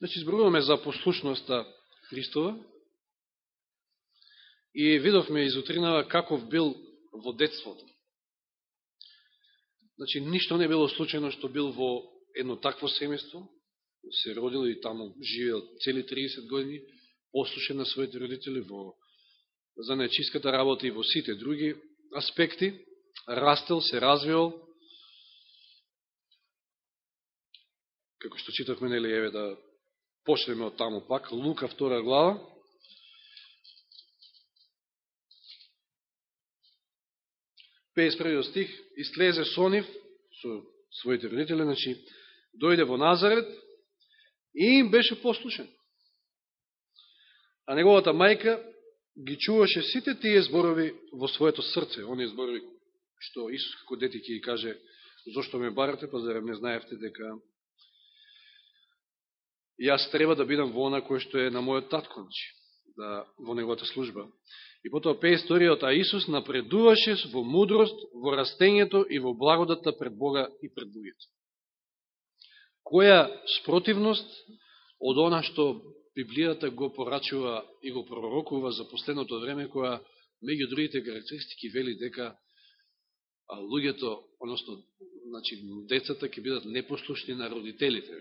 Да значи, изборуваме за послушноста Христова. И видовме изутринава каков бил во детството. Значи, ништо не било случајно што бил во едно такво семејство, се родил и таму живеел цели 30 години, послушен на своите родители во за нечистката работа и во сите други аспекти, растел, се развивал, како што читавме, нели, еве да почнеме од таму пак, Лука втора глава, Пејс стих, излезе со нив, со своите родители, значи, дојде во Назарет и им беше послушен. А неговата мајка ги чуваше сите тие зборови во своето срце, оние зборови што Исус како дети ќе ги каже зошто ме барате, па зарем не знаевте дека јас треба да бидам во она кој што е на мојот татко, значи, да, во неговата служба. И потоа пе историјата, а Исус напредуваше во мудрост, во растењето и во благодата пред Бога и пред другите. Која спротивност од она што Библијата го порачува и го пророкува за последното време, која меѓу другите карактеристики вели дека а луѓето, односно, значи, децата ќе бидат непослушни на родителите.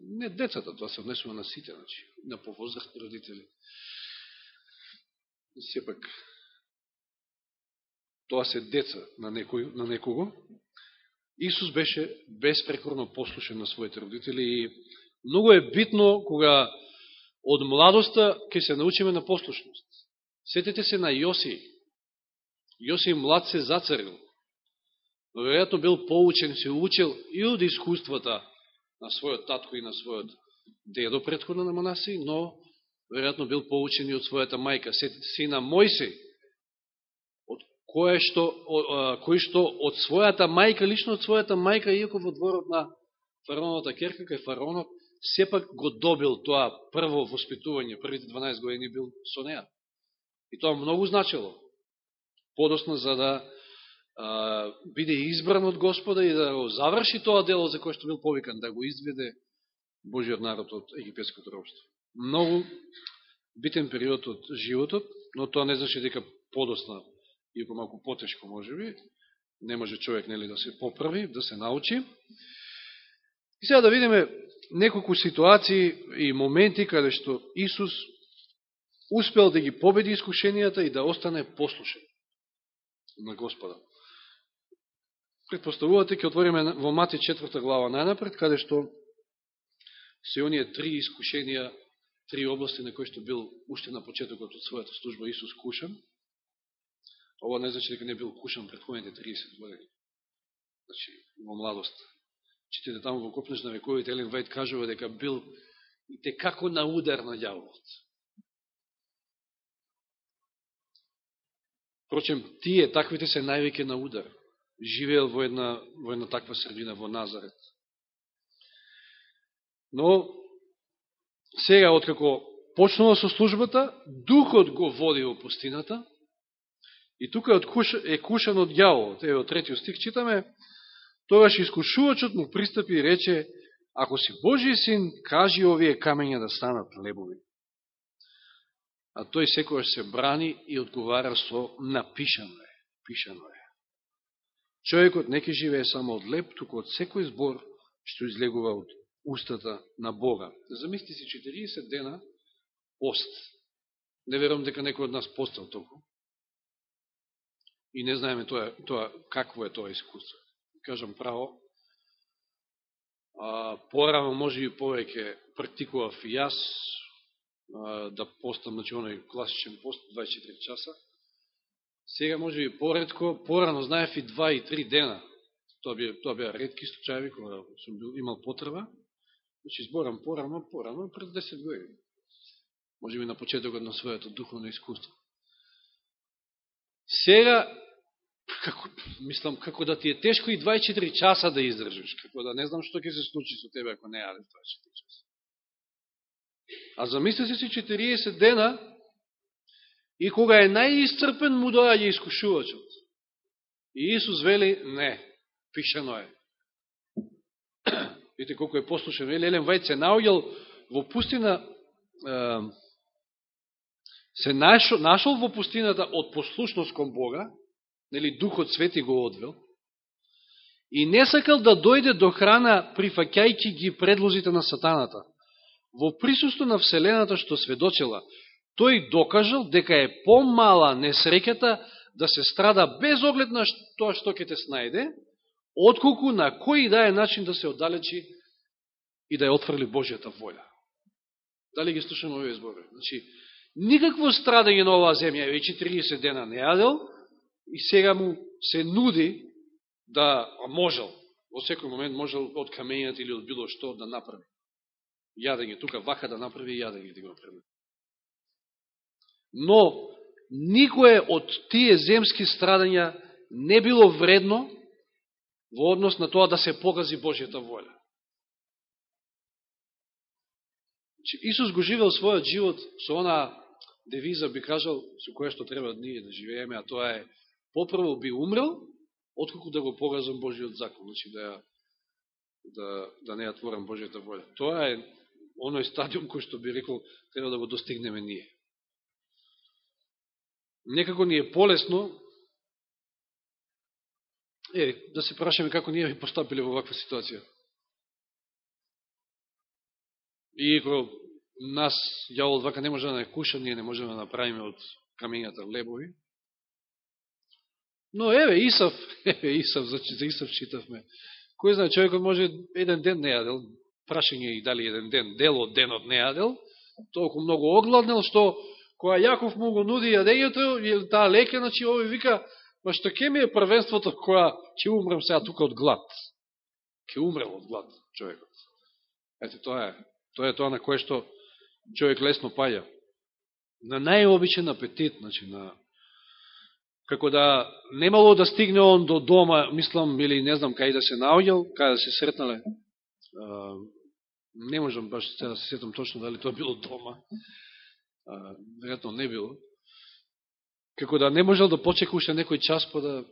Не децата, тоа се однесува на сите, значи, на повозрастни родители. Сепак, тоа се деца на, некој, на некого. Исус беше безпрекорно послушен на своите родители и многу е битно кога од младоста ќе се научиме на послушност. Сетете се на Јоси. Јоси млад се зацарил. Но веројатно бил поучен, се учил и од искуствата на својот татко и на својот дедо предходно на Манаси, но веројатно бил поучен и од својата мајка. сина се Мојсей, од кој што, кој што од својата мајка, лично од својата мајка, иако во дворот на фараоновата керка, кај фараонот, сепак го добил тоа прво воспитување, првите 12 години бил со неа. И тоа многу значило. Подосно за да биде избран од Господа и да го заврши тоа дело за кое што бил повикан, да го изведе Божиот народ од египетското робство. Многу битен период од животот, но тоа не значи дека подосна и помалку потешко може би. Не може човек нели да се поправи, да се научи. И сега да видиме неколку ситуации и моменти каде што Исус успел да ги победи искушенијата и да остане послушен на Господа предпоставувате, ќе отвориме во Мати 4 глава најнапред, каде што се оние три искушенија, три области на кои што бил уште на почетокот од својата служба Исус кушан. Ова не значи дека не бил кушан предходните 30 години. Значи, во младост. Читите таму во Копнеш на вековите, Елен Вајд кажува дека бил и те како на удар на дјаволот. Прочем тие, таквите се највеќе на удар живеел во една, во една таква средина во Назарет. Но, сега, откако почнува со службата, духот го води во пустината, и тука е кушан од јаволот. Еве, третиот стих читаме, тогаш искушувачот му пристапи и рече, ако си Божи син, кажи овие камења да станат лебови. А тој секојаш се брани и одговара со напишано е. Пишано е. Човекот не ке живее само од леп, туку од секој збор што излегува од устата на Бога. Замисли си 40 дена пост. Не верувам дека некој од нас постал толку. И не знаеме тоа, тоа какво е тоа искуство. Кажам право, а, порано може и повеќе практикував и јас а, да постам, значи оној класичен пост 24 часа, Сега може би поредко, порано знаев и два и три дена. Тоа беа, тоа беа редки случаи кога сум бил, имал потреба. Значи, зборам порано, порано, пред 10 години. Може би на почетокот на своето духовно искуство. Сега, како, мислам, како да ти е тешко и 24 часа да издржиш. Како да не знам што ќе се случи со тебе ако не јадеш 24 часа. А замисли си 40 дена И кога е најисцрпен, му доаѓа да искушувачот. И Исус вели, не, пишено е. Видите колко е послушен. Елен Вајд се наоѓал во пустина, се нашол, нашол во пустината од послушност кон Бога, нели Духот Свети го одвел, и не сакал да дојде до храна прифакајќи ги предлозите на сатаната. Во присуство на Вселената што сведочела, тој докажал дека е помала несреќата да се страда без оглед на тоа што ќе те снајде, отколку на кој да е начин да се оддалечи и да ја отфрли Божијата воља. Дали ги слушаме овие зборови? Значи, никакво страдање на оваа земја, веќе 30 дена не јадел, и сега му се нуди да, можел, во секој момент можел од камењата или од било што да направи. Јадење, тука вака да направи јадење да го направи. Но, никое од тие земски страдања не било вредно во однос на тоа да се погази Божијата воля. Че Исус го живел својот живот со она девиза, би кажал, со која што треба ние да живееме, а тоа е попрво би умрел, отколку да го погазам Божиот закон, значи да, да, да не ја творам Божијата воля. Тоа е оној стадиум кој што би рекол треба да го достигнеме ние. Некако ни е полесно Е, да се прашаме како ние би постапиле во ваква ситуација. И нас јавол вака не може да не куша, ние не можеме да направиме од камењата лебови. Но еве Исав, еве Исав, за, за Исав читавме. Кој знае, човекот може еден ден не јадел, прашање и дали еден ден, дел од денот не јадел, толку многу огладнел, што која Јаков му го нуди јадењето, таа леке, значи овој вика, Ма што ке ми е првенството која ќе умрем сега тука од глад? Ке умрел од глад човекот. Ете, тоа е. Тоа е тоа на кое што човек лесно паја. На најобичен апетит, значи на како да немало да стигне он до дома, мислам, или не знам кај да се наоѓал, кај да се сретнале. Не можам баш да се сетам точно дали тоа било дома веројатно не било како да не можел да почека уште некој час по да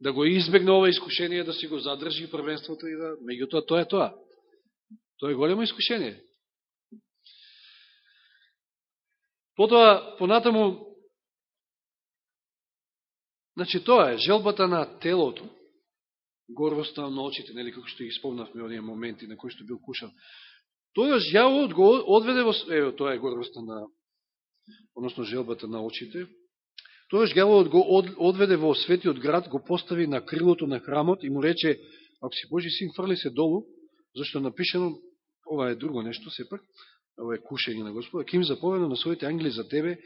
да го избегне ова искушение, да си го задржи првенството и да... Меѓутоа, тоа е тоа. Тоа е големо искушение. Потоа, понатаму, значи тоа е, желбата на телото, горвоста на очите, нели, како што ги спомнавме оние моменти на кои што бил кушан. Тоа јавот го одведе во... Ево, тоа е гордоста на односно желбата на очите, Тојаш јавот го одведе во светиот град, го постави на крилото на храмот и му рече, ако си Божи син, фрли се долу, зашто е напишено, ова е друго нешто, сепак, ова е кушење на Господа, ким заповедно на своите ангели за тебе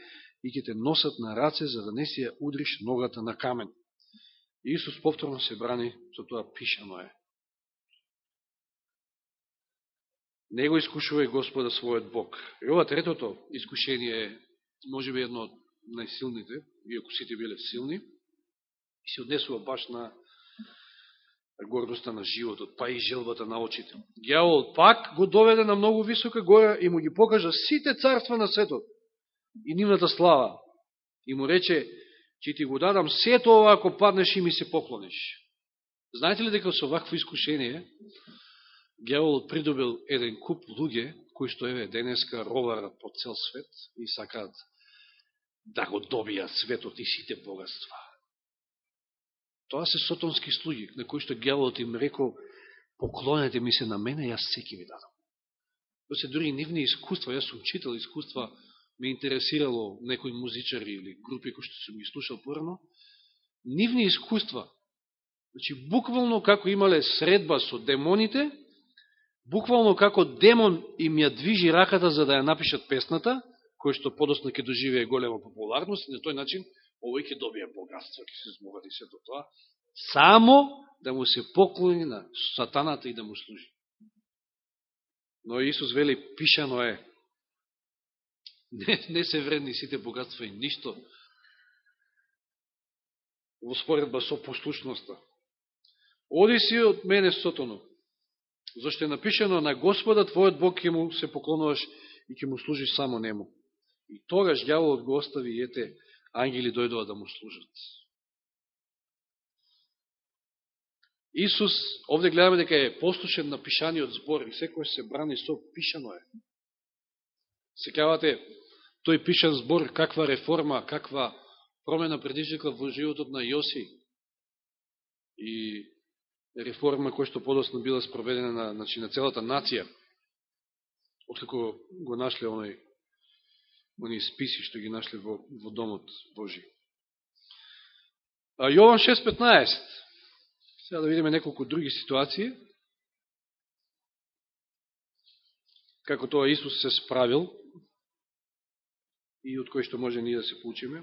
и ќе те носат на раце, за да не си ја удриш ногата на камен. И Исус повторно се брани, со тоа пишано е. Него искушувај Господа својот Бог. И ова третото искушение е, може би, едно од најсилните, иако сите биле силни, и се однесува баш на гордоста на животот, па и желбата на очите. Гјавол пак го доведе на многу висока гора и му ги покажа сите царства на светот и нивната слава. И му рече, ќе ти го дадам сето ова ако паднеш и ми се поклониш. Знаете ли дека со вакво искушение Гјаволот придобил еден куп луѓе, кои што еве денеска роварат по цел свет и сакаат да го добијат светот и сите богатства. Тоа се сотонски слуги, на кои што гјаволот им рекол, поклонете ми се на мене, јас секи ви дадам. Тоа се дури нивни искуства, јас сум читал искуства, ме интересирало некои музичари или групи кои што сум ги слушал порано, нивни искуства, значи буквално како имале средба со демоните, буквално како демон им ја движи раката за да ја напишат песната, кој што подосна ќе доживее голема популарност и на тој начин овој ќе добие богатство, ќе се измогати се до тоа, само да му се поклони на сатаната и да му служи. Но Исус вели, пишано е, не, не се вредни сите богатства и ништо во споредба со послушноста. Оди си од мене сотоно, зашто е напишено на Господа Твојот Бог ќе му се поклонуваш и ќе му служиш само нему. И тогаш дјаволот го остави и ете, ангели дојдува да му служат. Исус, овде гледаме дека е послушен на пишаниот збор и секој се брани со пишано е. Секавате, тој пишан збор, каква реформа, каква промена предизвикла во животот на Јоси и реформа која што подосно била спроведена на, значи, на целата нација, откако го нашле оној, оној списи што ги нашле во, во Домот Божи. А Јован 6.15 Сега да видиме неколку други ситуации. Како тоа Исус се справил и од кој што може ние да се получиме.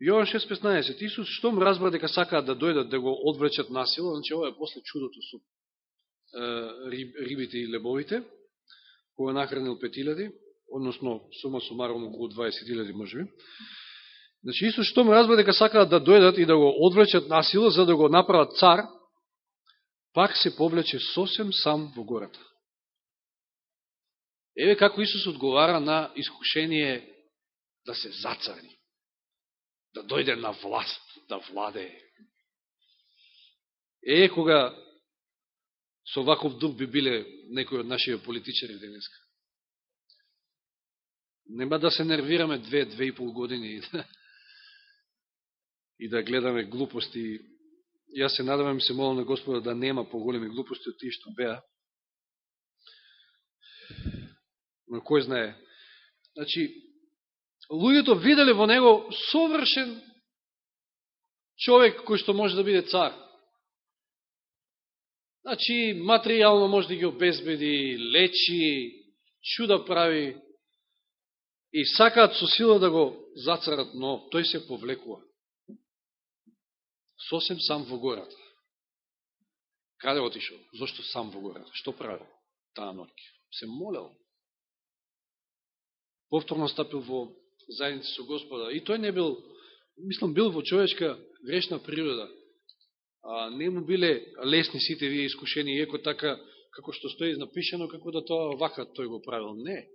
Јован 6.15. Исус штом разбра дека сакаат да дојдат да го одвлечат насило, значи ова е после чудото со риб, рибите и лебовите, кога нахранил петилјади, односно сума сумаром околу 20.000 можеби. Значи Исус штом разбра дека сакаат да дојдат и да го одвлечат насила за да го направат цар, пак се повлече сосем сам во гората. Еве како Исус одговара на искушение да се зацарни, да дојде на власт, да владе. Е, кога со ваков дух би биле некои од нашите политичари денеска. Нема да се нервираме две, две и пол години и да, и да гледаме глупости. Јас се надавам и се молам на Господа да нема поголеми глупости од тие што беа. Но кој знае. Значи, луѓето виделе во него совршен човек кој што може да биде цар. Значи, материјално може да ги обезбеди, лечи, чуда прави и сакаат со сила да го зацарат, но тој се повлекува сосем сам во гората. Каде отишел? Зошто сам во гората? Што правил таа ноќ? Се молел. Повторно стапил во заедници со Господа. И тој не бил, мислам, бил во човечка грешна природа. А, не му биле лесни сите вие искушени, еко така, како што стои напишано, како да тоа вака тој го правил. Не.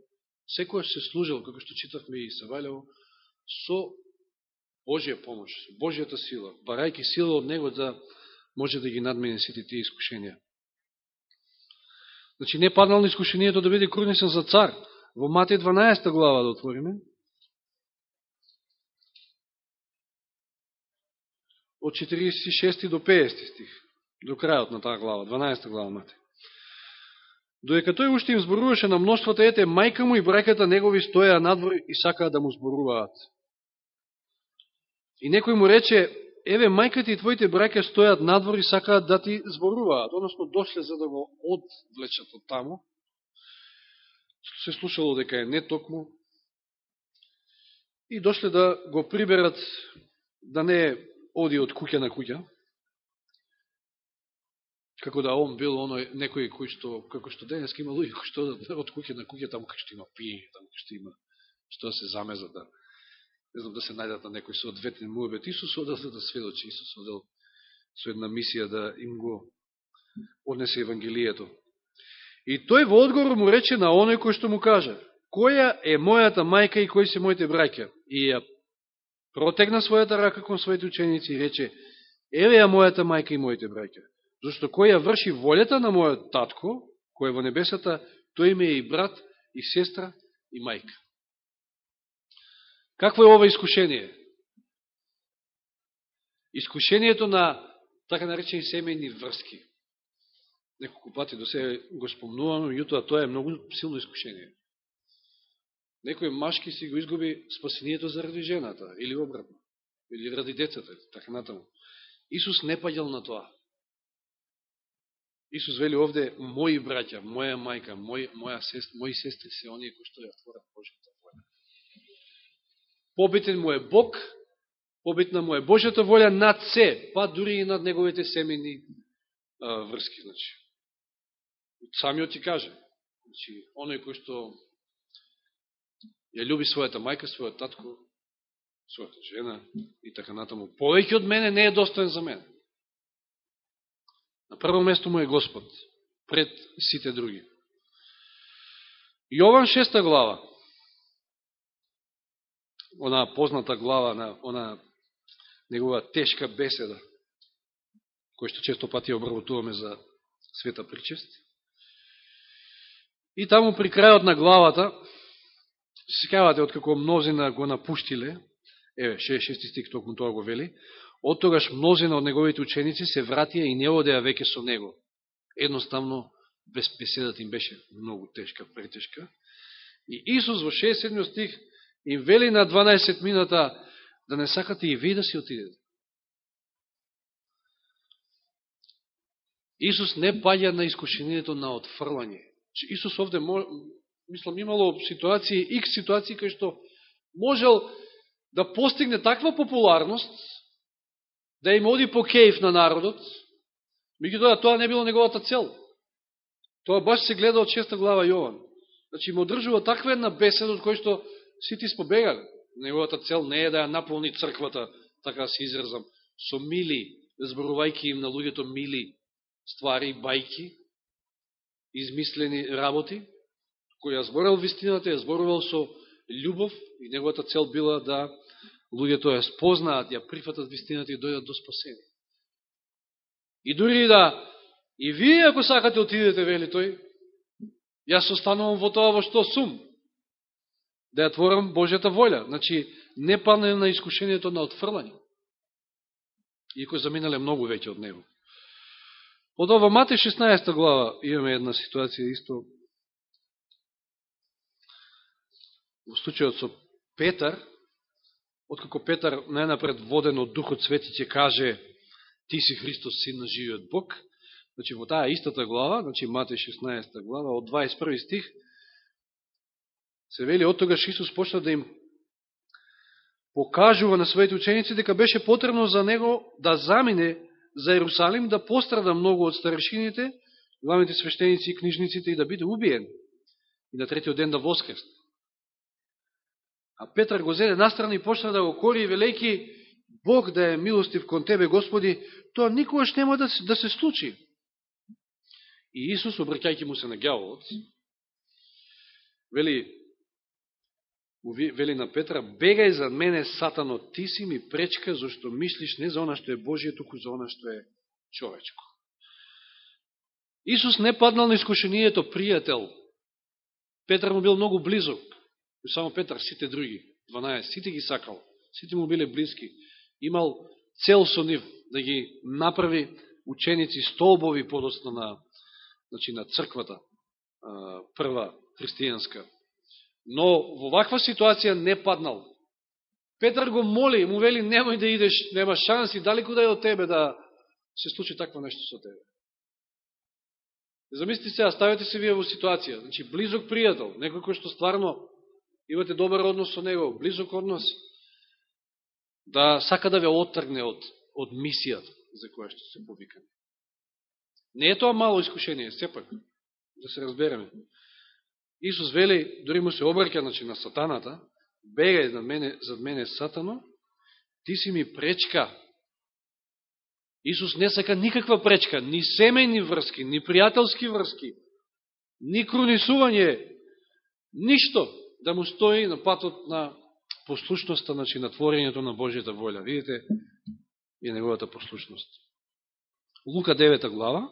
Секој се служил, како што читавме и Савалево, со Божија помош, Божијата сила, барајки сила од Него да може да ги надмене сите тие искушенија. Значи, не паднал на искушението да биде крунисен за цар. Во Матеј 12 глава да отвориме. Од 46 до 50 стих. До крајот на таа глава, 12 глава Матеј. Доека тој уште им зборуваше на мноштвата, ете, мајка му и брајката негови стоја надвор и сакаа да му зборуваат. И некој му рече, еве, мајката и твоите браќа стојат надвор и сакаат да ти зборуваат, односно дошле за да го одвлечат од таму. Се слушало дека е не токму. И дошле да го приберат да не оди од куќа на куќа. Како да он бил оној некој кој што, како што денес има луѓе кои што од куќа на куќа таму кај што има пиење, таму кај што има што се замеза да не знам да се најдат на некој соодветен муабет. Исус одел за да сведочи, Исус одел со една мисија да им го однесе Евангелието. И тој во одговор му рече на оној кој што му кажа, која е мојата мајка и кои се моите браќа? И ја протегна својата рака кон своите ученици и рече, еве ја мојата мајка и моите браќа. Зашто кој ја врши волјата на мојот татко, кој е во небесата, тој име е и брат, и сестра, и мајка. Какво е ова искушение? Искушението на така наречени семейни врски. Неколку пати до сега го спомнувам, јутоа тоа е многу силно искушение. Некој машки си го изгуби спасението заради жената, или обратно, или ради децата, така натаму. Исус не паѓал на тоа. Исус вели овде, мои браќа, моја мајка, мој, моја сест, мои сестри, се оние кои што ја творат Божията побитен му е Бог, побитна му е Божјата волја над се, па дури и над неговите семени а, врски. Значи. Самиот ти каже, значи, оној кој што ја люби својата мајка, својот татко, својата жена и така натаму, повеќе од мене не е достоен за мене. На прво место му е Господ, пред сите други. Јован шеста глава, она позната глава на она негова тешка беседа. кој што често пати обработуваме за света причест. И таму при крајот на главата, секавате од како мнозина го напуштиле, еве, 66 стик токму тоа го вели, од тогаш мнозина од неговите ученици се вратија и не одеа веќе со него. Едноставно, без беседата им беше многу тешка, претешка. И Исус во 67 стих им вели на 12 мината да не сакате и ви да си отидете. Исус не паѓа на искушението на отфрлање. Исус овде, мислам, имало ситуации, икс ситуации кај што можел да постигне таква популарност, да им оди по кејф на народот, меѓутоа тоа не било неговата цел. Тоа баш се гледа од шеста глава Јован. Значи, им одржува таква една беседа од кој што сите спобегали. Неговата цел не е да ја наполни црквата, така да се изразам, со мили, зборувајќи им на луѓето мили ствари, бајки, измислени работи, кој ја зборал вистината, ја зборувал со љубов и неговата цел била да луѓето ја спознаат, ја прифатат вистината и дојдат до спасение. И дури да и вие ако сакате отидете, вели тој, јас останувам во тоа во што сум, да ја творам Божјата волја. Значи, не падне на искушението на отфрлање. Иако заминале многу веќе од него. Од ова Мате 16 глава имаме една ситуација исто во случајот со Петар, откако Петар најнапред воден од Духот Свети ќе каже ти си Христос, син на живиот Бог, значи во таа истата глава, значи Матеј 16 глава, од 21 стих, се вели, од тогаш Исус почна да им покажува на своите ученици дека беше потребно за него да замине за Јерусалим, да пострада многу од старешините, главните свештеници и книжниците и да биде убиен. И на третиот ден да воскресне. А Петар го зеде настрана и почна да го кори, велејки, Бог да е милостив кон Тебе, Господи, тоа никогаш нема да, да се случи. И Исус, обракајќи му се на гјаволот, вели, вели на Петра, бегај за мене, сатано, ти си ми пречка, зашто мислиш не за она што е Божие, туку за она што е човечко. Исус не паднал на искушението пријател. Петар му бил многу близок. И само Петар, сите други, 12, сите ги сакал, сите му биле близки. Имал цел со нив да ги направи ученици столбови подоцна на, значи, на црквата, прва христијанска. Но во ваква ситуација не паднал. Петар го моли, му вели, немој да идеш, нема шанси, далеко да е од тебе да се случи такво нешто со тебе. Замислите се, ставете се вие во ситуација. Значи, близок пријател, некој кој што стварно имате добар однос со него, близок однос, да сака да ве отргне од, од мисијата за која што се повикани. Не е тоа мало искушение, сепак, да се разбереме. Исус вели, дори му се обрка значи, на сатаната, бегај зад мене, зад мене сатано, ти си ми пречка. Исус не сака никаква пречка, ни семейни врски, ни пријателски врски, ни крунисување, ништо да му стои на патот на послушноста, значи на творењето на Божијата волја. Видите, и неговата послушност. Лука 9 глава,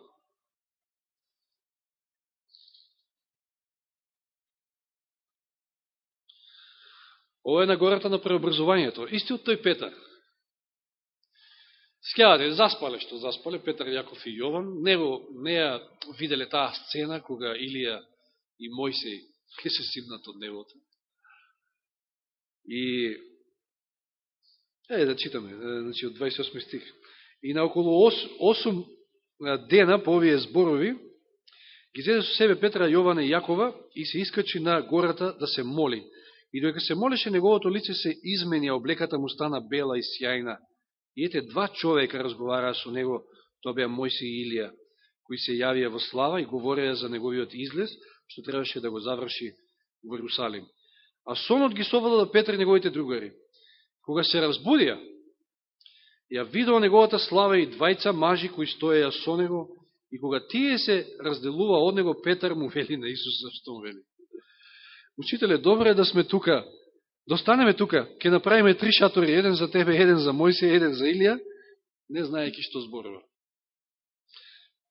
Ова е на гората на преобразувањето. Истиот тој Петар. Скјавате, заспале што заспале, Петар, Јаков и Јован. Него не ја виделе таа сцена кога Илија и Мојсей ќе се симнат од небото. И е да читаме, значи од 28 стих. И на околу 8 дена по овие зборови ги зеде со себе Петра, Јована и Јакова и се искачи на гората да се моли. И додека се молеше, неговото лице се измени, а облеката му стана бела и сјајна. И ете, два човека разговараа со него, тоа беа Мојси и Илија, кои се јавија во слава и говореа за неговиот излез, што требаше да го заврши во Иерусалим. А сонот ги совлада Петр и неговите другари. Кога се разбудија, ја видела неговата слава и двајца мажи кои стоеја со него, и кога тие се разделува од него, Петар му вели на Исус, зашто му вели? Учителе, добро е да сме тука, да достанеме тука, ќе направиме три шатори, еден за тебе, еден за Мојсе, еден за Илија, не знаеки што зборува.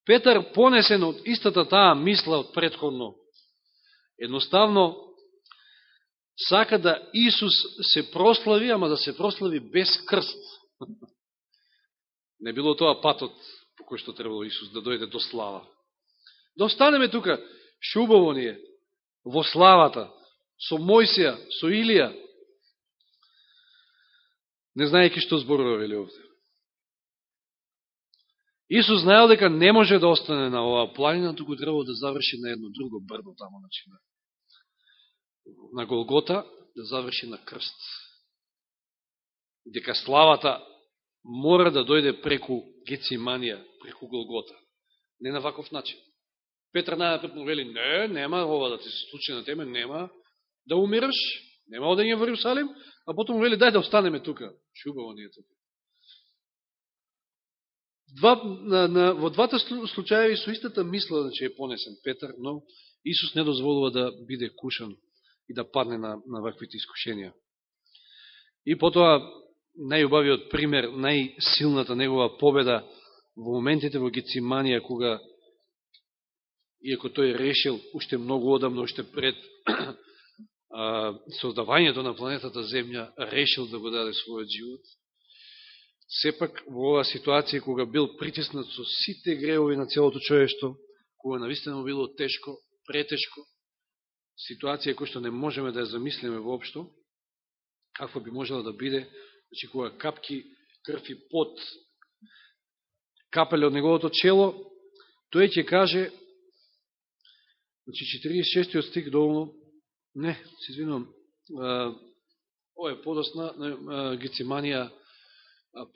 Петар, понесен од истата таа мисла од предходно, едноставно сака да Исус се прослави, ама да се прослави без крст. Не било тоа патот по кој што требало Исус да дојде до слава. Да останеме тука, шубаво ни е, во славата, со Мојсија, со Илија, не знаеки што зборува вели овде. Исус знаел дека не може да остане на оваа планина, туку требало да заврши на едно друго брдо тамо, значи на Голгота, да заврши на крст. Дека славата мора да дојде преку Гециманија, преку Голгота. Не на ваков начин. Петра најапред му вели, не, нема ова да ти се случи на теме, нема да умираш, нема одење во Иерусалим, а потом му вели, дај да останеме тука. Шубаво ни е тука. Два, на, на, во двата случаја со истата мисла значи е понесен Петар, но Исус не дозволува да биде кушан и да падне на, на ваквите искушенија. И потоа најубавиот пример, најсилната негова победа во моментите во Гециманија, кога, иако тој решил уште многу одамно, уште пред а, создавањето на планетата Земја, решил да го даде својот живот, сепак во оваа ситуација, кога бил притиснат со сите греови на целото човештво, кога навистина било тешко, претешко, ситуација која што не можеме да ја замислиме воопшто, какво би можела да биде, значи кога капки крв и пот капеле од неговото чело, тој ќе каже, значи 46 стих доволно, не, се извинувам, ова е подосна, на Гециманија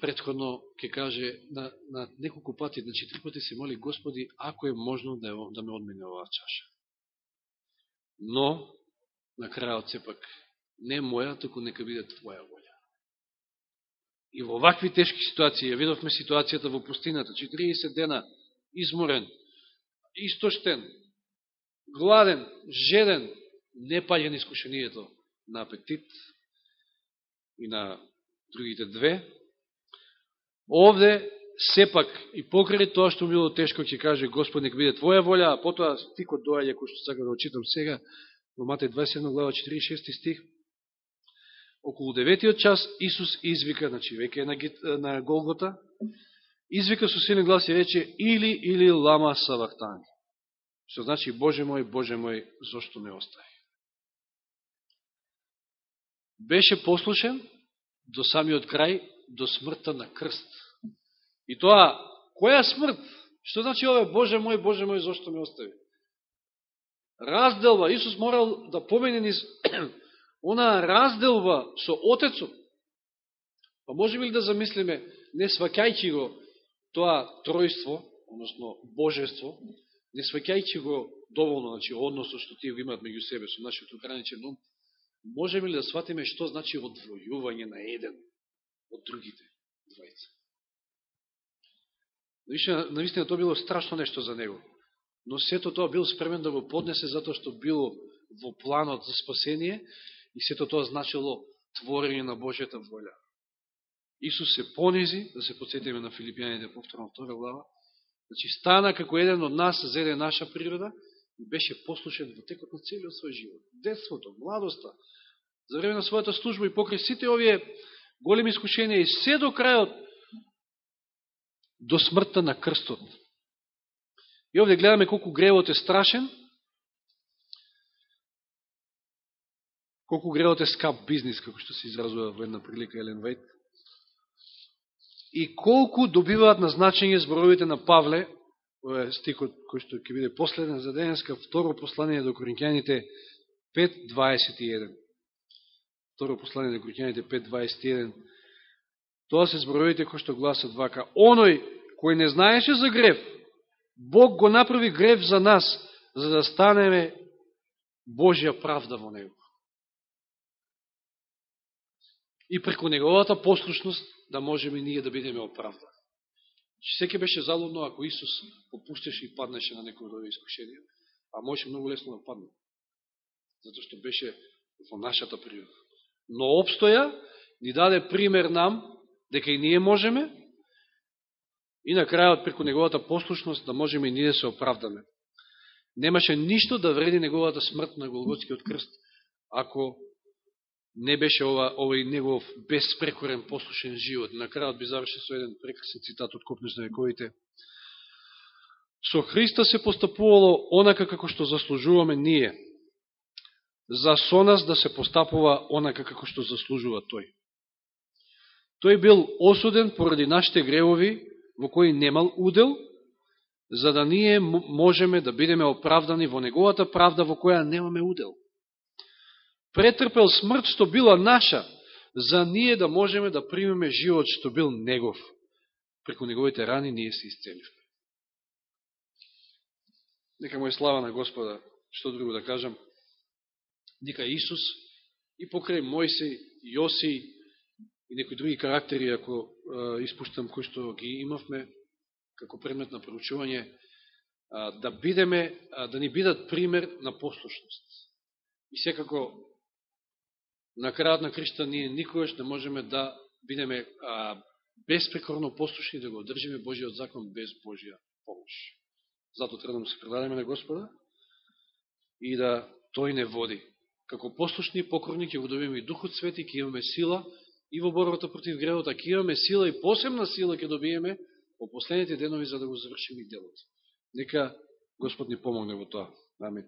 предходно ќе каже на, на неколку пати, значи три пати се моли Господи, ако е можно да, да ме одмине оваа чаша. Но, на крајот сепак, не моја, току нека биде Твоја волја. И во вакви тешки ситуации, ја видовме ситуацијата во пустината, 40 дена изморен, истоштен, гладен, жеден, не паѓен искушението на апетит и на другите две. Овде, сепак, и покрај тоа што било тешко, ќе каже Господ, нека биде Твоја воља, а потоа стикот доаѓа, кој што сакам да очитам сега, во Матеј 21 глава 46 стих, околу деветиот час Исус извика, значи веќе на, на Голгота, извика со силен глас и рече или или лама савахтани. Што значи Боже мој, Боже мој, зошто не остави? Беше послушен до самиот крај, до смртта на крст. И тоа, која смрт? Што значи ове, Боже мој, Боже мој, зашто ме остави? Разделба, Исус морал да помене низ она разделва со Отецот, па можеме ли да замислиме, не свакајќи го тоа тројство, односно Божество, не свакајќи го доволно, значи, односот што тие го имаат меѓу себе со нашиот ограничен ум, можеме ли да сватиме што значи одвојување на еден од другите двајца? Навистина, тоа било страшно нешто за него. Но сето тоа бил спремен да го поднесе затоа што било во планот за спасение И сето тоа значило творење на Божјата воља. Исус се понизи, да се подсетиме на Филипијаните повторно втора глава, значи стана како еден од нас, зеде наша природа и беше послушен во текот на целиот свој живот. Детството, младоста, за време на својата служба и покрај сите овие големи искушенија и се до крајот до смртта на крстот. И овде гледаме колку гревот е страшен, колку гревот е скап бизнис, како што се изразува во една прилика Елен Вајт, и колку добиваат на значење зборовите на Павле, ова е стикот кој што ќе биде последен за денеска, второ послание до Коринќаните 5.21. Второ послание до Коринќаните 5.21. Тоа се зборовите кои што гласат вака. Оној кој не знаеше за грев, Бог го направи грев за нас, за да станеме Божја правда во него и преку неговата послушност да можеме ние да бидеме оправдани. Значи, секе беше залудно ако Исус попустеше и паднеше на некој од искушенија, а може многу лесно да падне, затоа што беше во нашата природа. Но обстоја, ни даде пример нам, дека и ние можеме, И на крајот, преку неговата послушност, да можеме и ние да се оправдаме. Немаше ништо да вреди неговата смрт на Голготскиот крст, ако не беше ова, овој негов безпрекорен послушен живот. На крајот би завршил со еден прекрасен цитат од Копнеш на вековите. Со Христа се постапувало онака како што заслужуваме ние, за со нас да се постапува онака како што заслужува Тој. Тој бил осуден поради нашите гревови, во кои немал удел, за да ние можеме да бидеме оправдани во неговата правда во која немаме удел претрпел смрт што била наша, за ние да можеме да примеме живот што бил негов. Преку неговите рани ние се исцеливме. Нека му е слава на Господа, што друго да кажам. Нека Исус и покрај Мојсей, Јоси и некои други карактери, ако а, испуштам кои што ги имавме како предмет на проучување, да бидеме, да ни бидат пример на послушност. И секако на крајот на кришта ние никогаш не можеме да бидеме а, безпрекорно послушни да го одржиме Божиот закон без Божија помош. Зато треба да се предадеме на Господа и да Тој не води. Како послушни и покорни ќе го добиме и Духот Свети, ќе имаме сила и во борбата против гревот, ако имаме сила и посебна сила ќе добиеме во последните денови за да го завршиме делот. Нека Господ ни помогне во тоа. Амин.